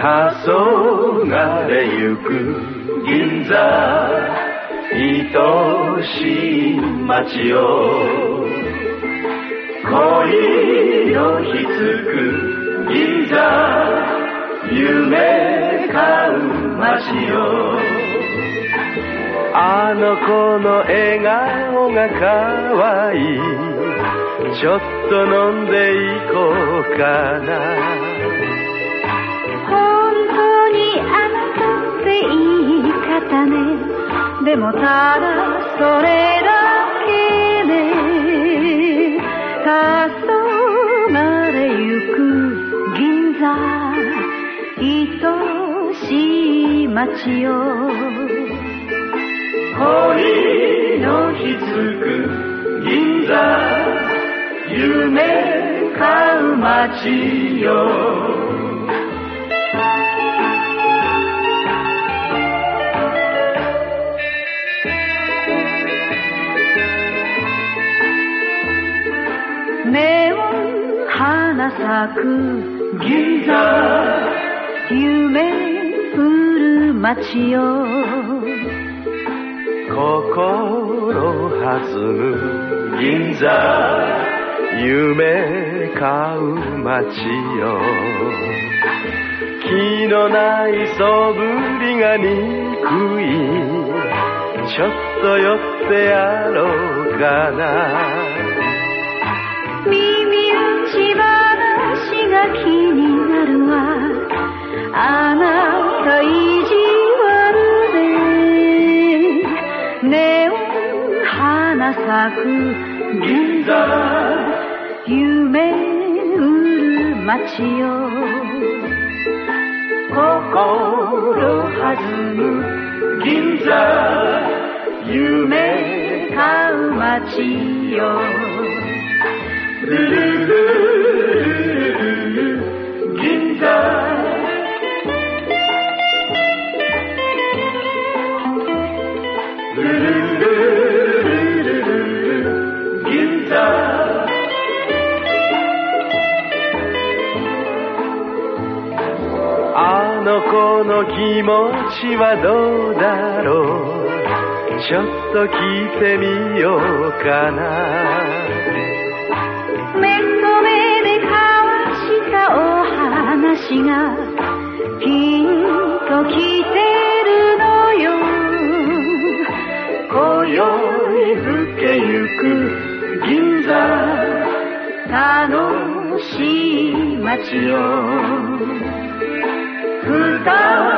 黄昏ゆく銀座愛しい街よ恋のひつく銀座夢買う街よあの子の笑顔が可愛い。ちょっと飲んでいこうかな。い方ね。でもただそれだけで黄昏ゆく銀座愛しい街よ恋のひつく銀座夢買う街よ。ネオン花咲く銀座夢降る街よ心弾む銀座夢買う街よ気のない素振りが憎い。ちょっと寄ってやろうかな。夢売る街よ心弾む銀座。夢買う街よ。ルルルルル。あの子の気持ちはどうだろう？ちょっと聞いてみようかな。目と目で交わしたお話がピンと来て楽しい街よ二人